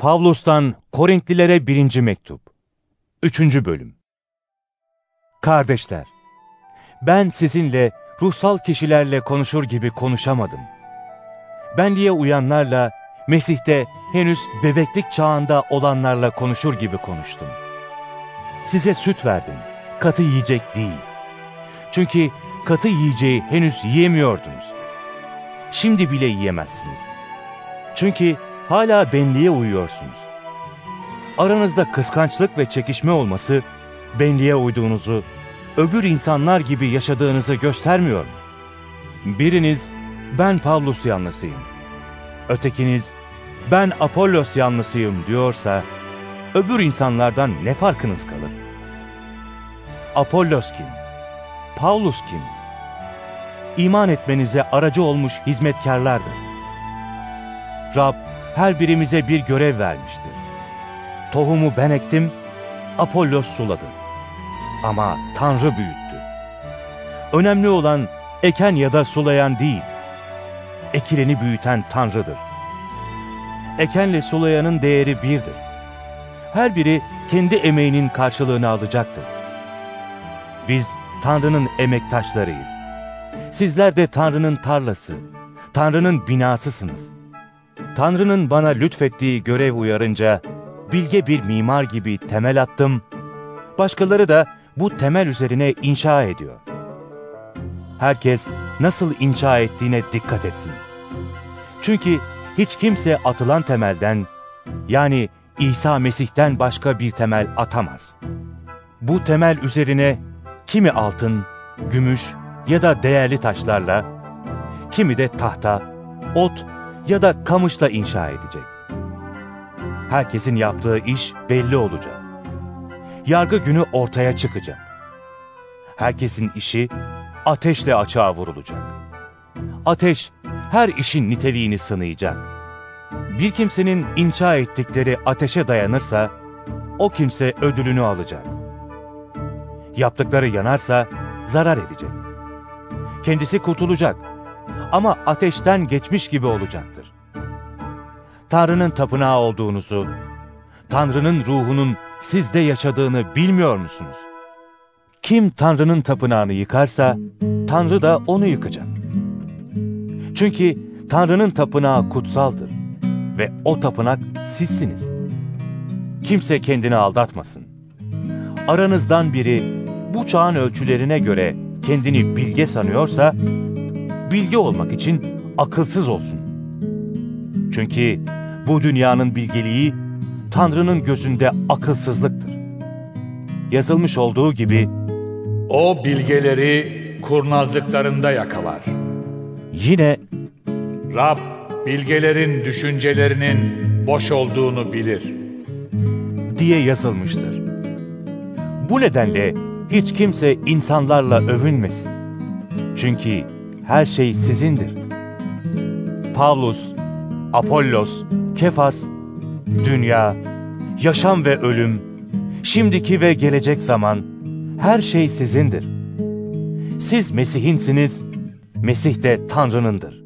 Pavlus'tan Korintlilere birinci mektup. Üçüncü bölüm. Kardeşler, ben sizinle ruhsal kişilerle konuşur gibi konuşamadım. Benliğe uyanlarla, Mesih'te henüz bebeklik çağında olanlarla konuşur gibi konuştum. Size süt verdim, katı yiyecek değil. Çünkü katı yiyeceği henüz yiyemiyordunuz. Şimdi bile yiyemezsiniz. Çünkü hala benliğe uyuyorsunuz. Aranızda kıskançlık ve çekişme olması, benliğe uyduğunuzu, öbür insanlar gibi yaşadığınızı göstermiyor mu? Biriniz, ben Pavlus yanlısıyım. Ötekiniz, ben Apollos yanlısıyım diyorsa, öbür insanlardan ne farkınız kalır? Apollos kim? Paulus kim? İman etmenize aracı olmuş hizmetkarlardır. Rab her birimize bir görev vermiştir. Tohumu ben ektim, Apollos suladı. Ama Tanrı büyüttü. Önemli olan eken ya da sulayan değil, ekileni büyüten Tanrı'dır. Ekenle sulayanın değeri birdir. Her biri kendi emeğinin karşılığını alacaktır. Biz Tanrı'nın emektaşlarıyız. Sizler de Tanrı'nın tarlası, Tanrı'nın binasısınız. Tanrı'nın bana lütfettiği görev uyarınca, bilge bir mimar gibi temel attım, başkaları da bu temel üzerine inşa ediyor. Herkes nasıl inşa ettiğine dikkat etsin. Çünkü hiç kimse atılan temelden, yani İsa Mesih'ten başka bir temel atamaz. Bu temel üzerine kimi altın, gümüş ya da değerli taşlarla, kimi de tahta, ot ya da kamışla inşa edecek. Herkesin yaptığı iş belli olacak. Yargı günü ortaya çıkacak. Herkesin işi ateşle açığa vurulacak. Ateş her işin niteliğini sınayacak. Bir kimsenin inşa ettikleri ateşe dayanırsa, o kimse ödülünü alacak. Yaptıkları yanarsa zarar edecek. Kendisi kurtulacak ama ateşten geçmiş gibi olacaktır. Tanrı'nın tapınağı olduğunuzu, Tanrı'nın ruhunun sizde yaşadığını bilmiyor musunuz? Kim Tanrı'nın tapınağını yıkarsa, Tanrı da onu yıkacak. Çünkü Tanrı'nın tapınağı kutsaldır ve o tapınak sizsiniz. Kimse kendini aldatmasın. Aranızdan biri bu çağın ölçülerine göre kendini bilge sanıyorsa, bilge olmak için akılsız olsun. Çünkü bu dünyanın bilgeliği Tanrı'nın gözünde akılsızlıktır. Yazılmış olduğu gibi, O bilgeleri kurnazlıklarında yakalar. yine Rab bilgelerin düşüncelerinin boş olduğunu bilir. diye yazılmıştır. Bu nedenle hiç kimse insanlarla övünmesin. Çünkü her şey sizindir. Pavlus, Apollos, Kefas, dünya, yaşam ve ölüm, şimdiki ve gelecek zaman, her şey sizindir. Siz Mesih'insiniz, Mesih de Tanrı'nındır.